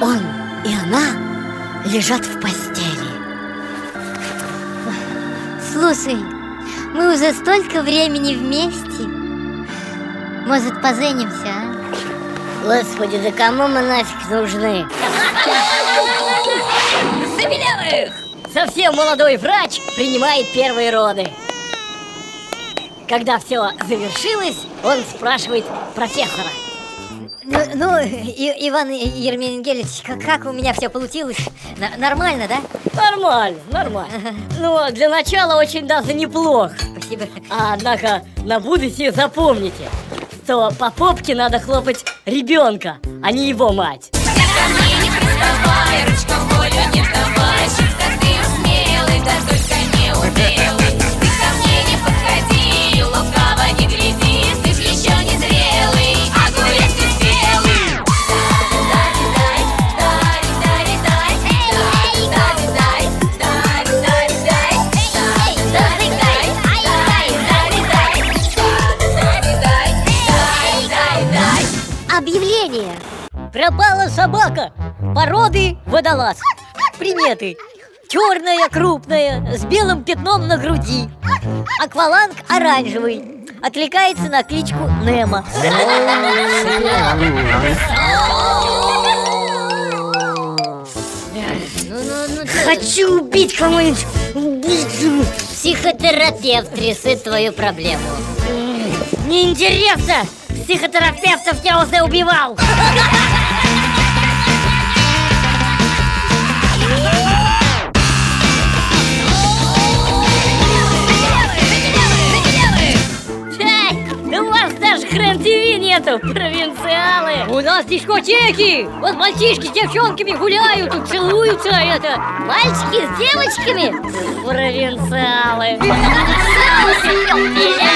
Он и она лежат в постели. Слушай, мы уже столько времени вместе. Может, позенимся, а? Господи, да кому мы нафиг нужны? Забелевых! Совсем молодой врач принимает первые роды. Когда все завершилось, он спрашивает профессора. Ну, ну, И- Иван Ермингелич, как, как у меня все получилось? Н- нормально, да? Нормально, нормально. Ну, для начала очень даже неплохо. Спасибо. А, однако, на будущее запомните, что по попке надо хлопать ребенка, а не его мать. Объявление. Пропала собака, породы водолаз. Приметы. Черная, крупная, с белым пятном на груди. Акваланг оранжевый. Отвлекается на кличку Немо. Хочу убить кого-нибудь. Психотерапевт решит твою проблему. Неинтересно! Психотерапевтов я уже убивал! Эй, да у вас даже хрен ТВ нету, провинциалы! У нас дискотеки! Вот мальчишки с девчонками гуляют, тут целуются, это... Мальчики с девочками? Провинциалы! Белявый,